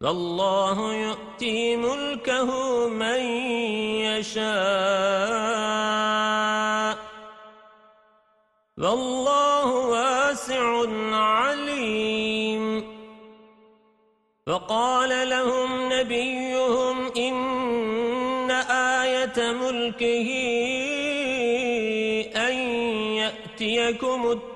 فالله يؤتي ملكه من يشاء. والله واسع عليم. وقال لهم نبيهم إن آية ملكه أن يأتيكم التقوى